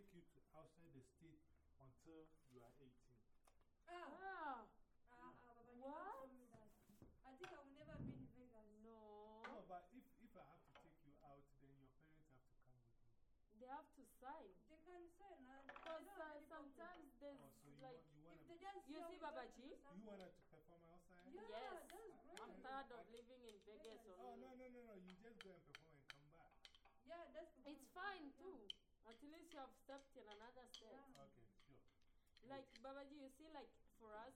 take you to outside the state until you are 18. Ah! ah. ah, ah Baba, what? I think I will never be in Vegas. No. No, but if, if I have to take you out, then your parents have to come with you. They have to sign. They can sign. Ah. Because uh, sometimes there's oh, so you like. Want, you, wanna, they just you see, Babaji? You wanted to perform outside? Yeah, yes. That's great. I'm tired of living in Vegas. Vegas. Oh, no, no, no, no. You just go and perform. Like, but till another. Yeah. Okay, sure. Like Babaji, you see, like for us,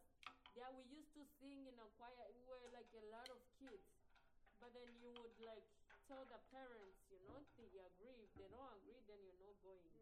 yeah, we used to sing in a choir. We were like a lot of kids, but then you would like tell the parents, you know, they agree. If they don't agree, then you're not going.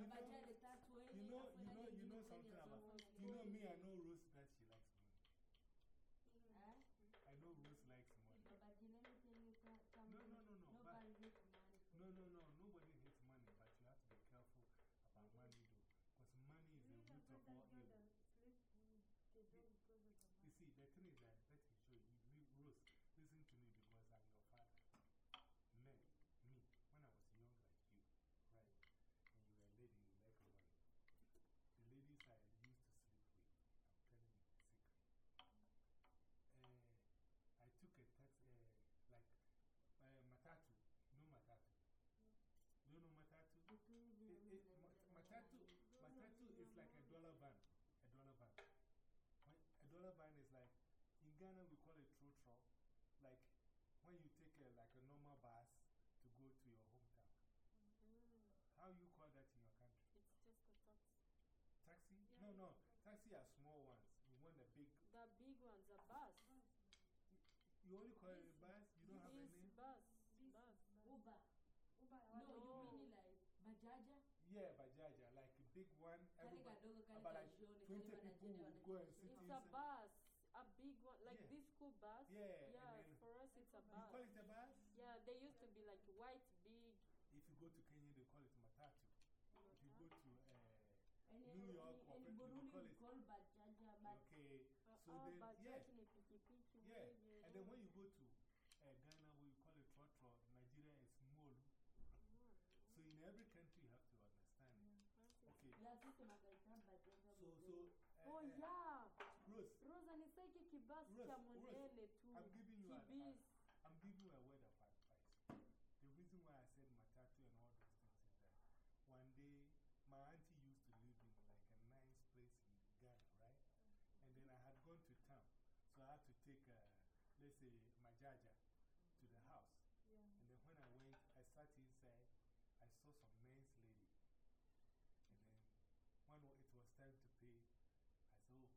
You know, you know, you know, you know something about You know me, I know Rose that she likes money. Huh? I know Rose likes money. No, no, no, no. But, no, no, no. Nobody hates money, but you have to be careful about money, though. Because money is the root of all evil. You see, the thing is that Ghana we call it trotro. Like when you take a, like a normal bus to go to your hometown. Mm. How you call that in your country? It's just a taxi. Taxi? Yeah. No, no. Taxi are small ones. You want the big. The big ones, a bus. You only call it a bus? You don't have a name? bus. This Bus. Uber. Uber, No, you mean like Bajaja? Yeah, Bajaja. Like a big one. Everybody, about like 20 people will go and wanajende. sit It's a inside. bus. A big one. Like Yeah. this school bus. Yeah, and Yeah, then- for us it's a You call bus. it a bus? Yeah, they used to be like white, big. If you go to Kenya, they call it matatu. If you go to uh, New York or in French, Burundi we call it. call Bajaja, but Okay, Uh, so oh, then, yeah, just in a piki piki. yeah. And then when you go to uh, Ghana, we call it trotro. Nigeria is molue. So in every country, you have to understand it. Okay, ya sisi magaita Bajaja. so, so, uh, Oh, uh, yeah. Rose, Rosa ni saiki kibasi Rose, cha Rose, monene tu. I'm giving you an- Kibis. I'm giving you a word of advice. The reason why I said matatu and all those things is that one day my auntie used to live in like a nice place in Ghana, right? And then I had gone to town. Had to take, uh, let's say, my jaja to the house. Yeah. And then when I went, I sat inside, I saw some nice lady. And then when it was time to pay, I said, Oh,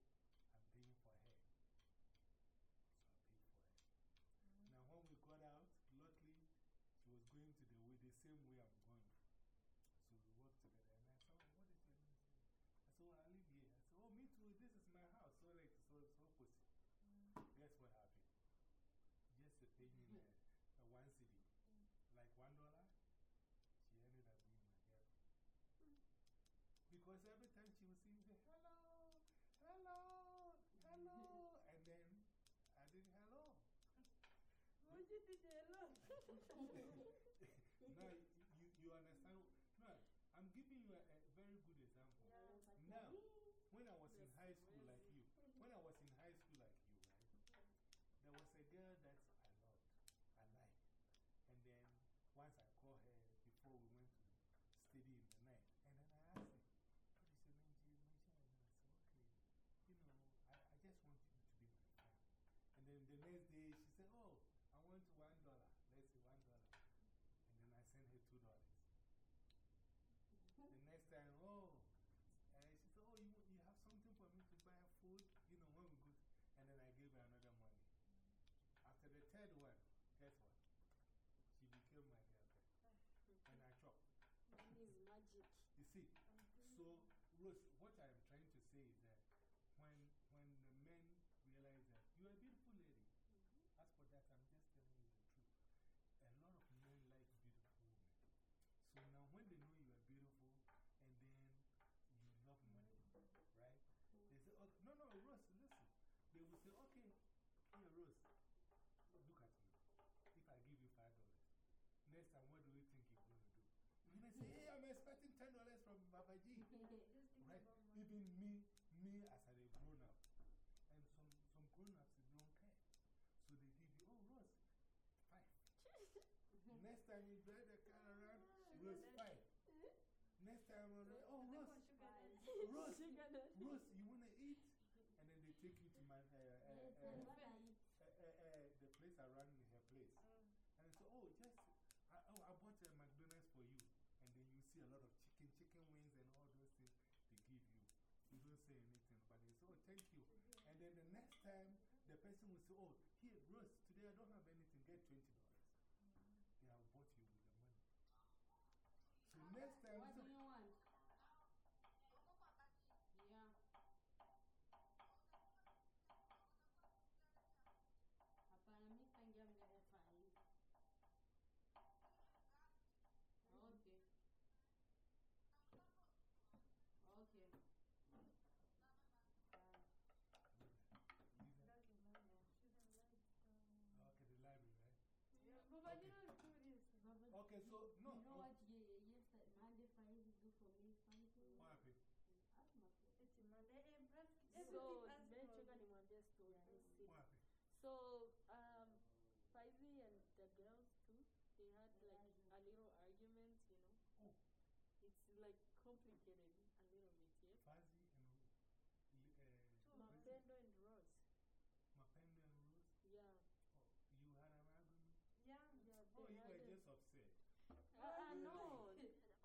I'm paying for her. So I paid for her. Now, when we got out, luckily, she was going to the way, the same way I'm going. So we walked together, and I said, oh, What is your name? I said, Oh, I live here. I said, Oh, me too. This is my house. So, like, so it's opposite. Guess what happened? Just a paying uh, a one city, like one dollar, she ended up being my girlfriend. Because every time she would see me hello, hello, hello, and then I did hello. What you did hello? now, you, you understand? No, I'm giving you a, a very good example. Yeah. Now, when I was in That's high school like crazy. you, when I was in high school like you, right? There was a girl that I loved, I liked. And then once I called her before we went to study in the night, and then I asked her, What is your name? She mentioned her name. I said, Okay, you know, I, I just want you to be my friend. And then the next day she said, Oh, I want one dollar. Let's say one dollar. And then I sent her two dollars. The oh, and she said, Oh, you, you have something for me to buy food? You know, when we go. And then I gave her another money. After the third one, guess what? She became my girlfriend. And I chopped. Money is magic. You see, mm-hmm. so, Rose, what I'm trying to say is that when, when the men realize that you're beautiful lady, as for that, I'm just telling you the truth. A lot of men like beautiful women. So now, when they know you are beautiful and then you love money, right? They say, okay, no, no, Rose, listen. They will say, okay, here, Rose, look at me. If I give you $5, next time, what do you think you're going to do? You're going to say, hey, I'm expecting $10 from Babaji. Right? Even me, me as a grown up. And some, some grown ups don't care. So they give you, oh, Rose, five. Next time you drive the car around, Rose, five. Next time, oh, Rose, want sugar daddy. Rose, Sugar daddy. Rose, you want to eat? And then they take you to my, uh, uh, Yes, uh, and what I eat. uh, uh, uh, the place around her place. Mm. And so, oh, just, I, oh, I bought a McDonald's for you. And then you see a lot of chicken, chicken wings, and all those things they give you. You don't say anything, but they say, oh, thank you. And then the next time, the person will say, oh, here, Rose, today I don't have anything, get $20. They have bought you with the money. So next time, so, do you want? Yeah. Hapana, mimi tangia mja F5. Okay. Okay. Bye. leave that. That's the money. Shouldn't like, um, okay, the library, right? Yeah, Baba, you don't do this. Baba, Okay, so, no. You know what ye- yesterday, Monday, Friday do for me? Fighting. What happened? Ask my friend. It's a man. Ask So, everything. Ask nimechoka for- nimwambie story. Yeah. Nisit. What happened? So, um, Faizi and the girls too, they had like a little argument, you know. Oh. It's like complicated a little bit, yeah. Fuzzy and Rose. Mapendo and Rose? Yeah. Oh, you had an argument? Yeah. Yeah, Oh, they you had were a- just upset. Uh, uh, no.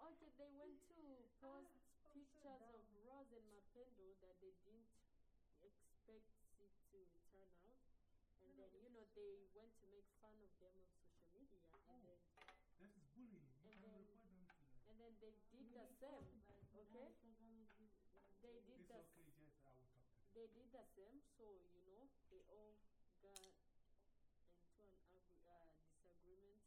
Okay, they went to post I'm so pictures of dumb. Rose and Mapendo that they didn't expect it to turn out. And No, no, then, you know, they went to make fun of them on social media. And Oh. then, That is bullying. You And can then- report them to the. and then they did the same. okay? Instagram is the- the- They did It's the okay, just I will talk to them. They did the same, so you know, they all got into an uh, disagreement,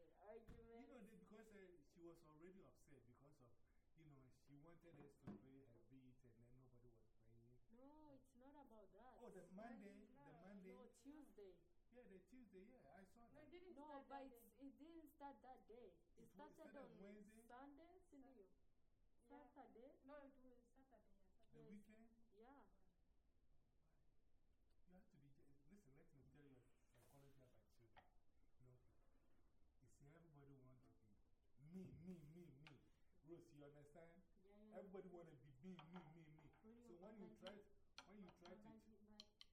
uh, argument. You know, they, because uh, she was already upset because of, you know, she wanted us to play her beat and then nobody was playing. no, it's not about that. Oh, the Monday, the No. Monday. No, Tuesday. Yeah, the Tuesday, yeah, I saw No, that. it didn't No, start but that day. it didn't start that day. It It started started on on Wednesday? Sunday, Cindy. Yeah. Saturday. No, it was Saturday. Yeah, The weekend? Yeah. You have to be, listen, let me tell you a psychology about children. No, you see, everybody want to be me, me, me, me. Rose, you understand? Yeah, yeah. Everybody want to be me, me, me, me. So when you try, you- when you try to, But,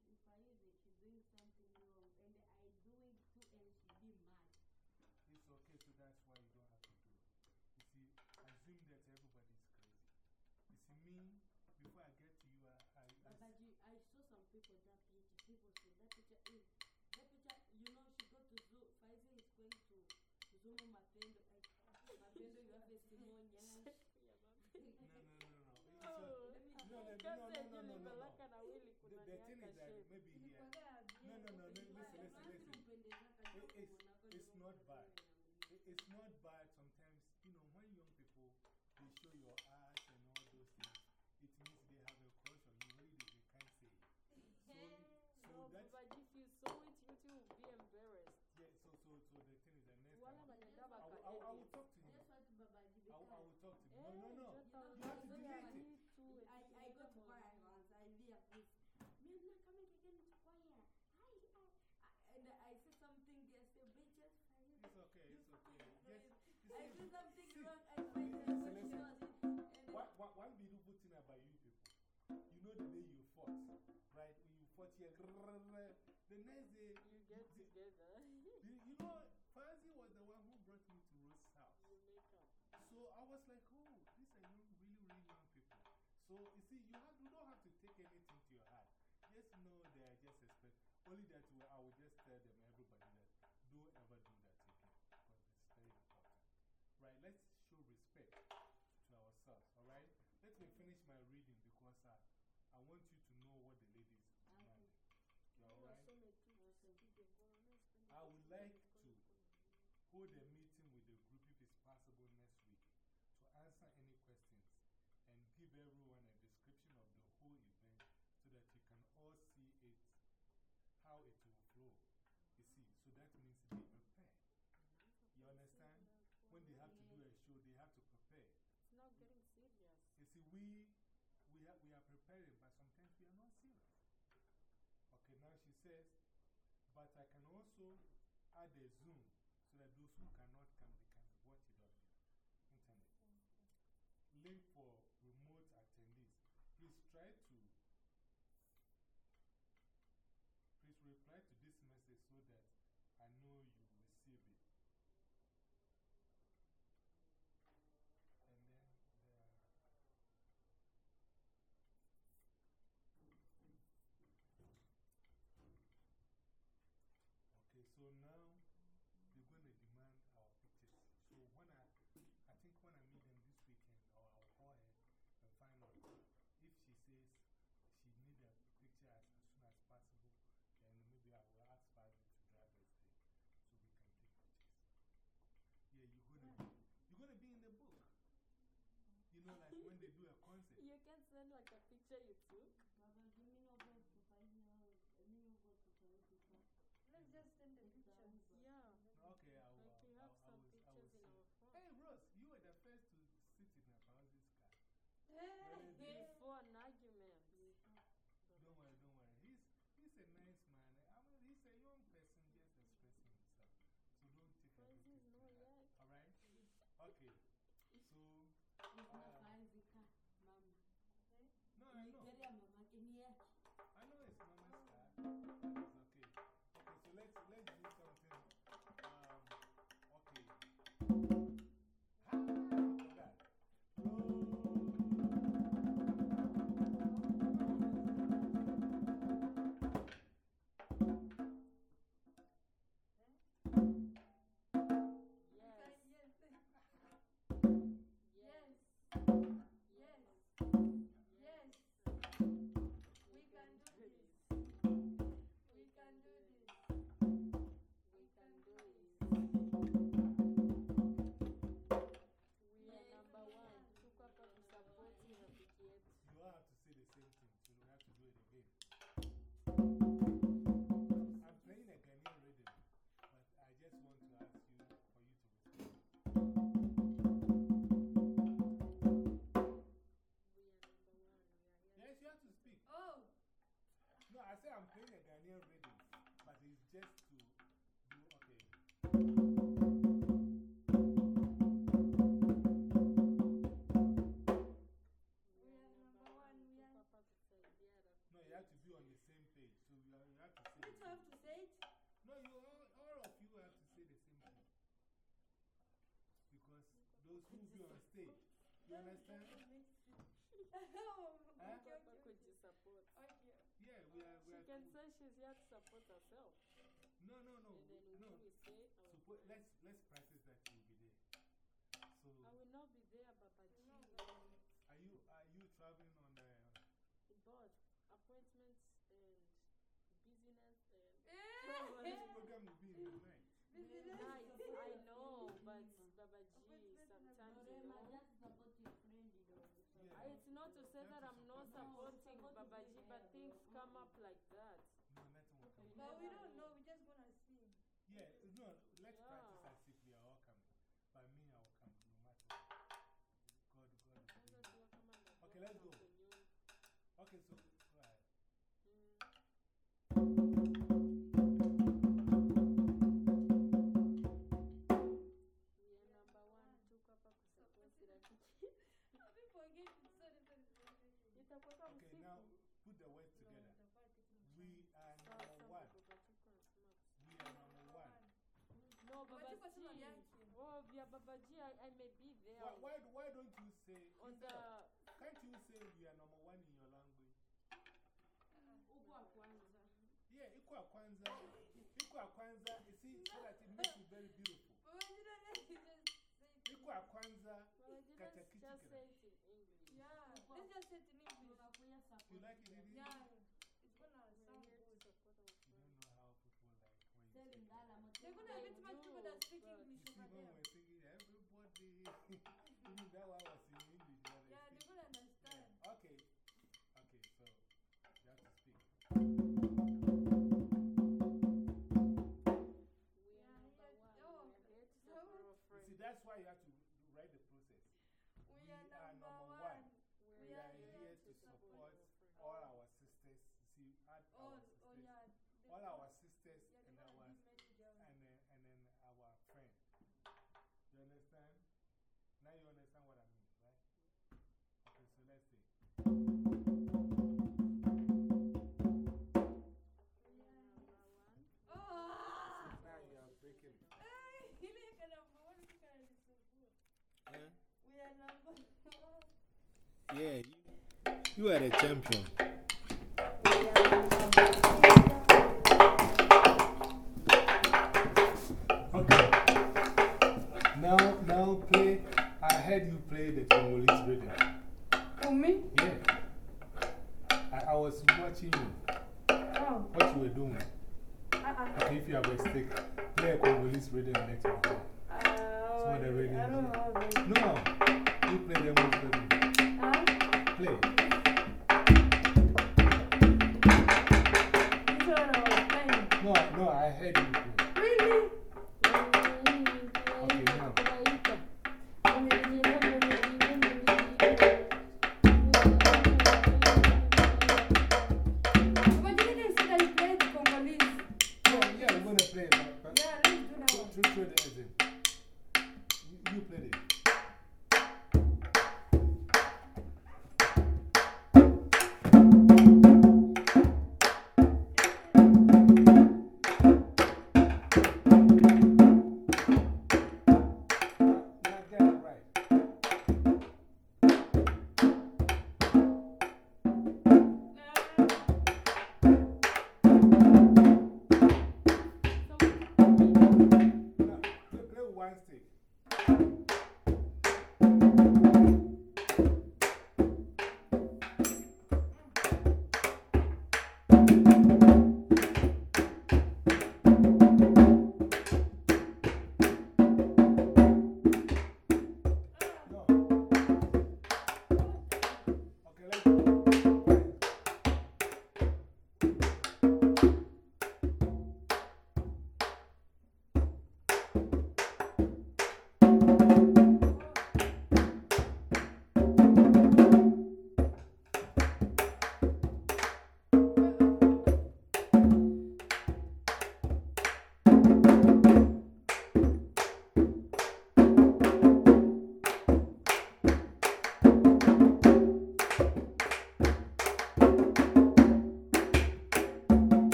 but if I use it, she's doing something wrong, and I do it too, and she be mad. it's okay, so that's why you don't have to do it. You see, assume that everybody is crazy. You see, me, before I get to you, I, I, I But, but you, I saw some people that picture. People say that picture is that picture. You know, she go to zoo. Faizi is going to Zoom Mapendo. I- Mapendo, you have a Simon Nyash. Yeah, no, no, no, no. It's uh, Oh. a- Let me No, no, no, Because no, they no, no, no, no. nilipeleka na wili The, kuna the thing niaka is that shape. maybe here, Ilikuwa No, no, no, li- listen, listen, Basi listen. umpendezaka It- ndio it's- kuonako it's ndio not kuonako bad. ndio it, it's not bad sometimes, you know, when young people, they show your ass and all those things, it means they have a crush on you, really they, they can't say it. So, so No, that's, but if you saw it, you too will be embarrassed. yeah, so, so, so the thing is that next Wala time, banyenda I, I, will- I will edit. talk So you see, you, have, you don't have to take anything to your heart. Just know they are just expect. Only that way I will just tell them, everybody, that don't ever do that again. Because it's very important. Right? Let's show respect to ourselves. All right? Let me finish my reading because I, I want you to know what the ladies demand. You all right? Wasome tu, usipige ngoma, na sipendi I would like to mikono. hold a meeting with the group if it's possible next week to answer any questions and give everyone a description of the whole event so that you can all see it, how it will flow. You see, so that means they prepare. You understand? When they have to do a show, they have to prepare. It's now getting serious. You see, we, we, preparing, but sometimes we are not serious. Okay, now she says, but I can also add a Zoom so that those who cannot come, they can watch it on the internet. Link for remote attendees. Please try to, please reply to this message so that I know you receive it. And then there are. Okay, so now they're going to demand our pictures. So when I, I think when I meet them this weekend, or I'll call her and find out if she says she need a picture as, as soon as possible, then maybe I will ask Bobby to drive us there so we can take pictures. Yeah, you're going to be, you're going to be in the book. You know, like when they do a concert. You can send like a picture you took. Babaji, me no go to fight now. Me no go to fight because Let's just send You understand? oh, okay, huh? okay, okay. support. Okay. Yeah, we are. We she are can cool. say she's here to support herself. No, no, no. And then no. we say, uh, Suppo let's, let's practice that you'll be there. So I will not be there, Papa. No. Are, you, are you traveling on? come up like that. No, nothing will come up. But we don't know, we just going to see. Yeah, no, let's yeah. practice as if we are all coming. By me, I will come no matter what. God, God. God. Okay, let's go. Okay, so go ahead. Okay, now put the words Oh, via Babaji, I, I may be there. Why, why, why don't you say, on the, can't you say you are number one in your language? Uh, yeah, equal Kwanzaa. You see, so that it makes you very beautiful. Equal Yeah, let's just say it in English. You like it in English? Yeah, it's gonna sound good. You don't know how people like when you. They're gonna have it much. Yeah, you, you are a champion.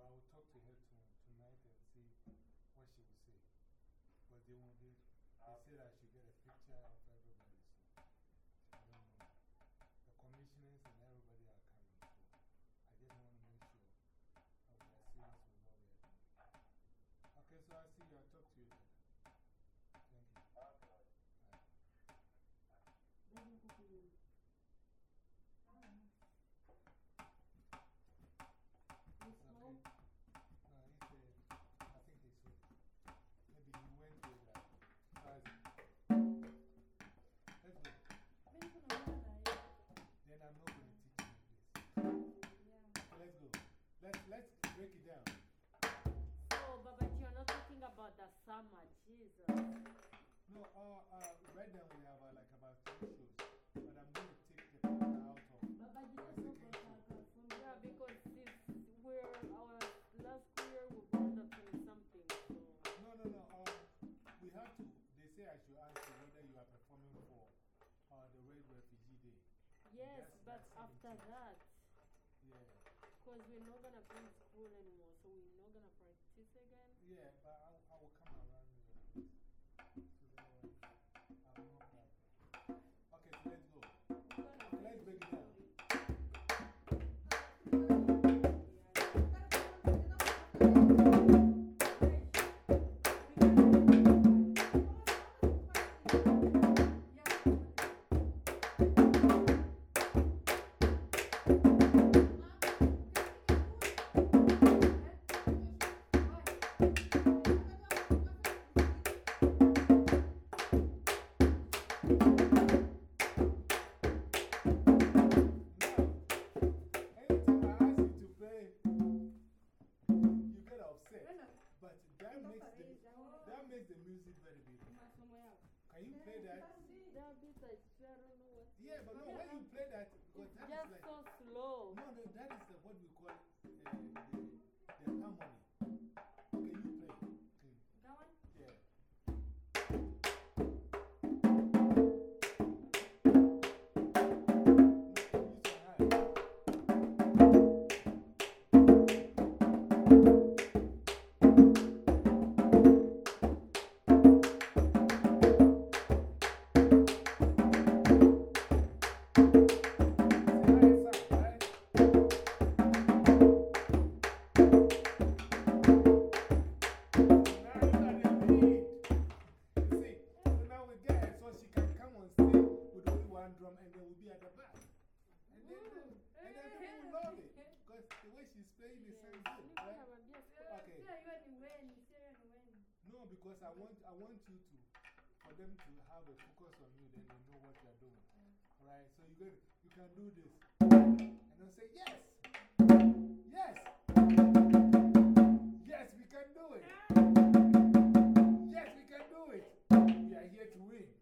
I will talk to her to, tonight and see what she will say. But they, won't, they, they said I should get a picture of everybody. Talking about the summer, Jesus. No, uh, uh, right now we have uh, like about 10 shows. But I'm going to take the part out of. Baba, you just know for Yeah, because this, we're, our last year we burned up 20 something. So, No, no, no. Um, we have to. They say I should ask you whether you are performing for uh, the Red Refugee Day. yes, but after that, Yeah. because we're not going to be in school anymore, that makes, the, that makes the music very beautiful. Can you play that? That bit I swear I don't know what. Yeah, but no, when you play that, because that is Just like. so slow. No, no, that is the, No, because I want, I want you to, for them to have a focus on you, then they know what you're doing. Right? So you, can you can do this. And they'll say, yes. Yes. Yes, we can do it. Yes, we can do it. We are here to win.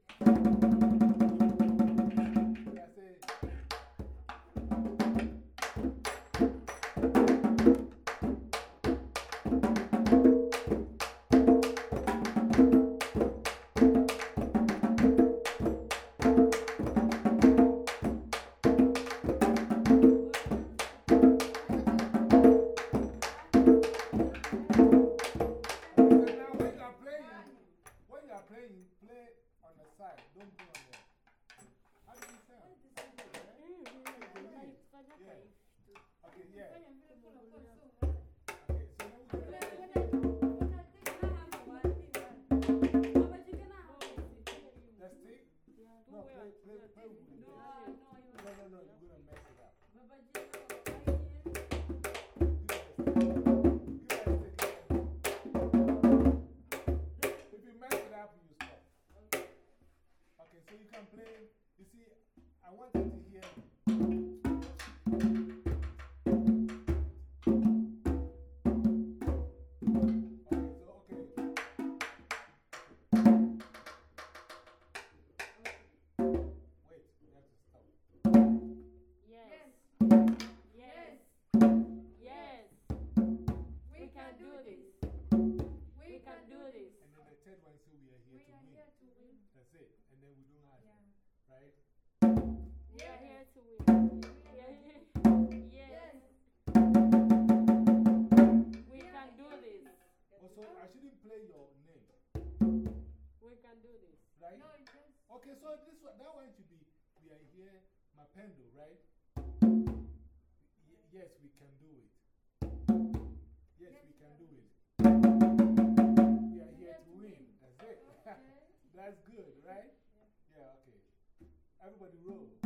right? We are here to win. We. Yes. We can do this. Oh, so I shouldn't play your name. We can do this. Right? No, it's. Okay, so this one, that one should be we are here, Mapendo, right? Y yes, we can do it. Yes, we can do it. We are here to win. That's it. That's good, right? Everybody roll.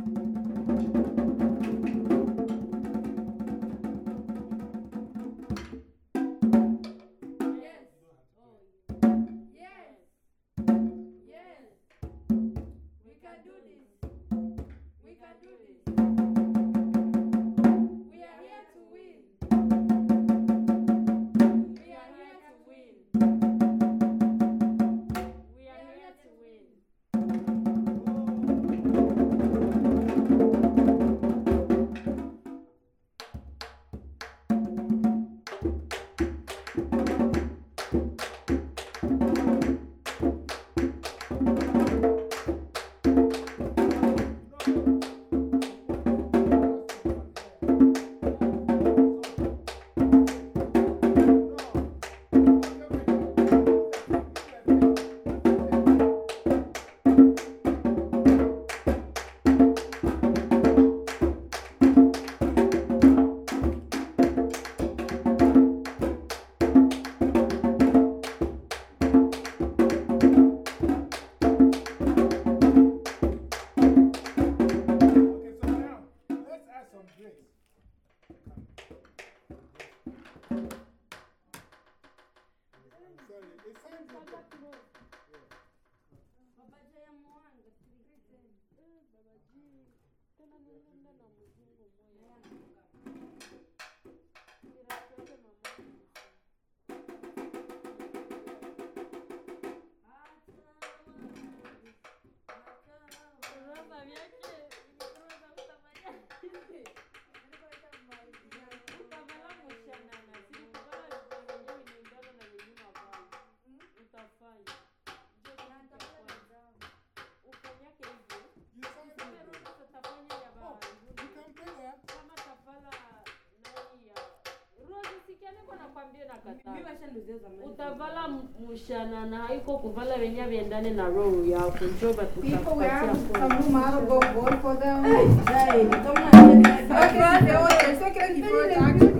Nakwambia na Mimi kataa. washanizia zamani. Utavala m- mushanana haiko kuvala venye viendane na roho yako njoba People, we are tutakupatia some point. room. I don't go for them. Hey, kama anaenda- Okay, they want to second before the action.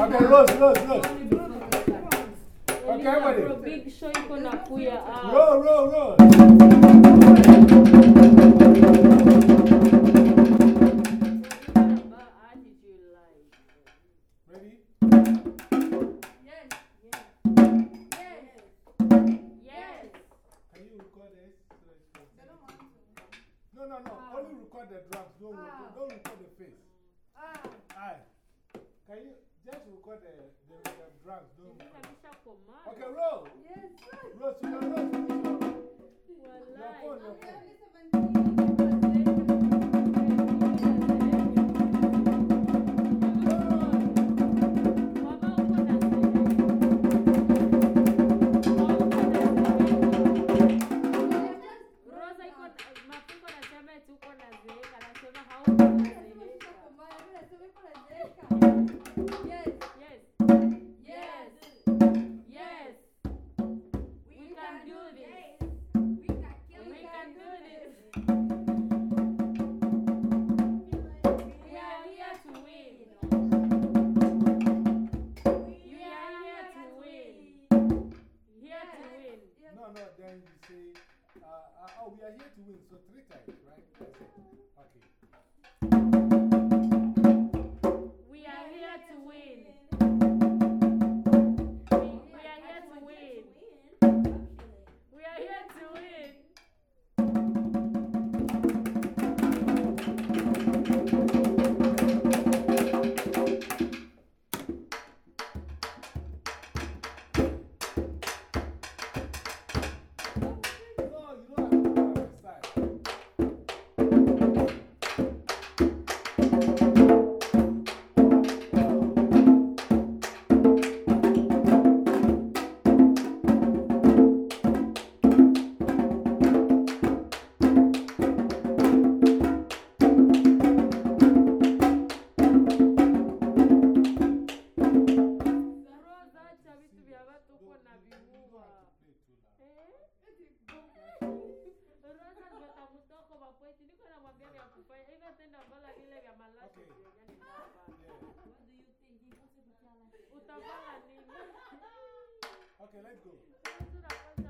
Okay, Rose, Rose, Rose. Eliza everybody. Big show iko na kuya ah. Roll, roll, roll. No, no, no. Only record the drums. Don't, Ah. don't record the face. Ah, Aye. Can you just record the, the, the drums? Don't Hivi record. kabisa. Okay, roll. yes. Rose, you can roll. Finish your, your Walai. phone, your phone. Okay, let's go.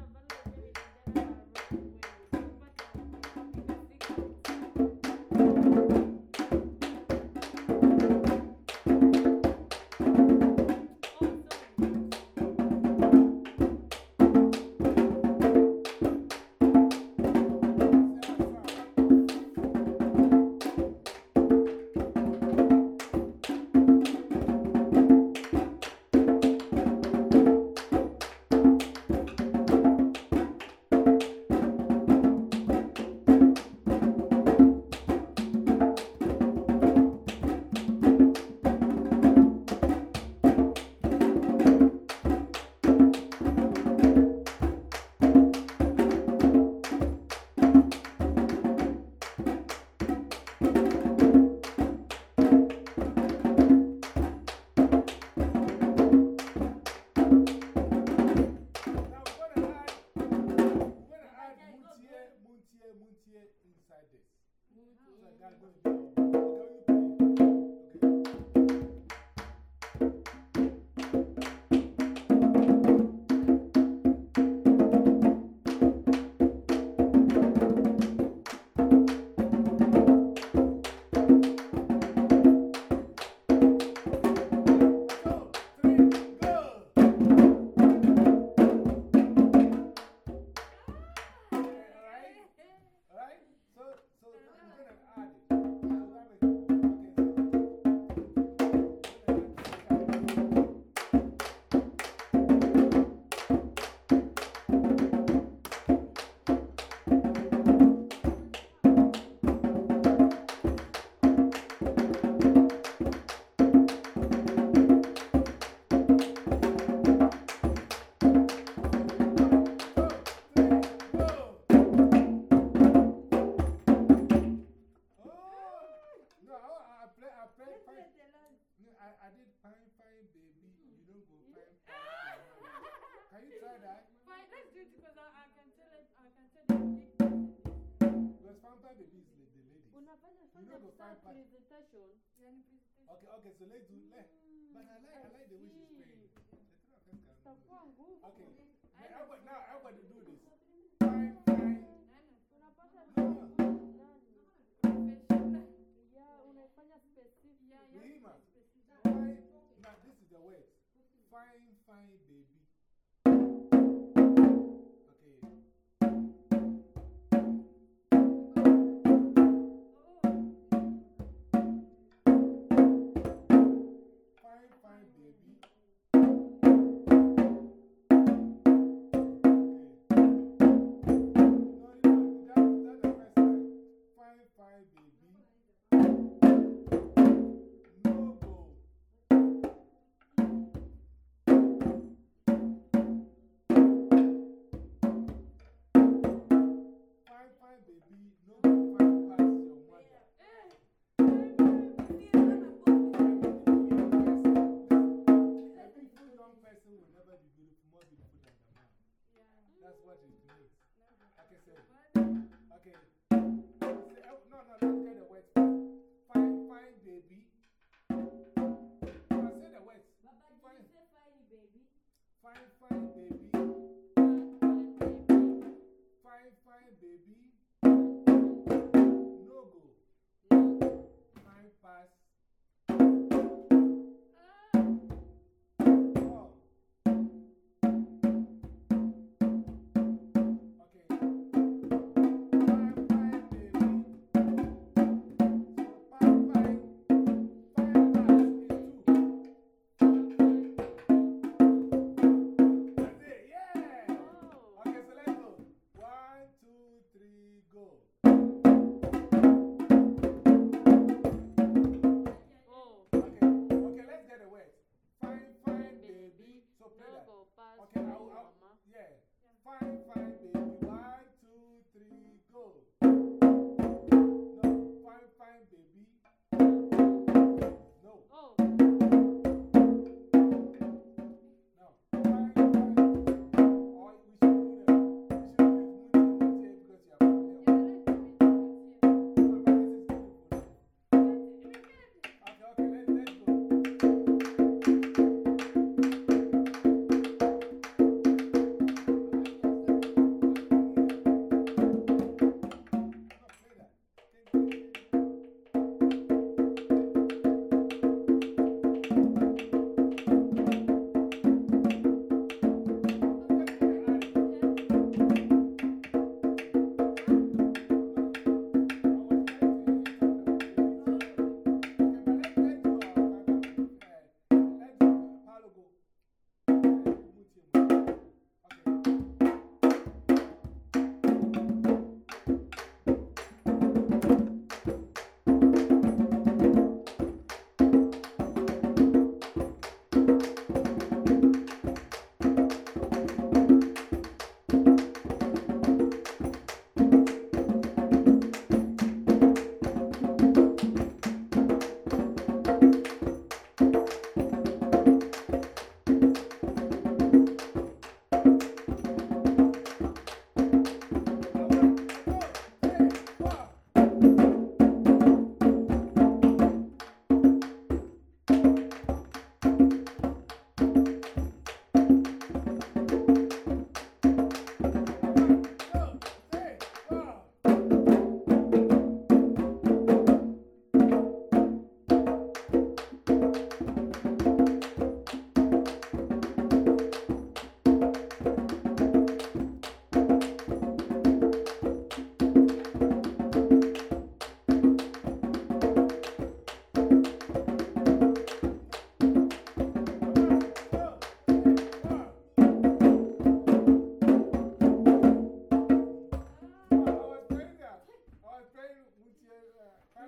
presentation. Okay, okay, so let's do. Let, but I like, I like the way she's praying. Okay, now, now I want to do this. This. Fine, fine, baby.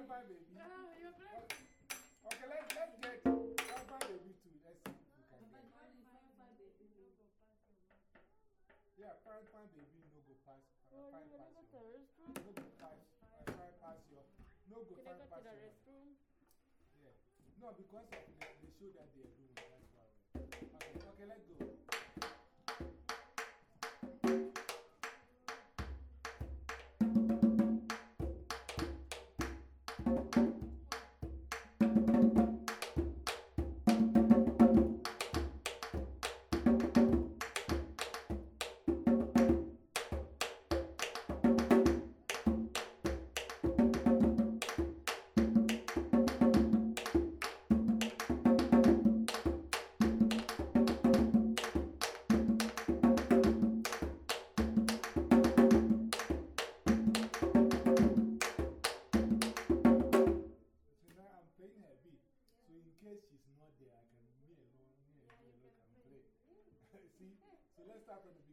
Bye bye, baby. You're. Okay, let's, let's get bye bye, baby, too. Let's see if we can Yeah, fry pan baby, no go pass. Fry pass your. No go pass. Fry pass your. No go fry pass restroom? Yeah. No, because of the, the show that they do. Start from the.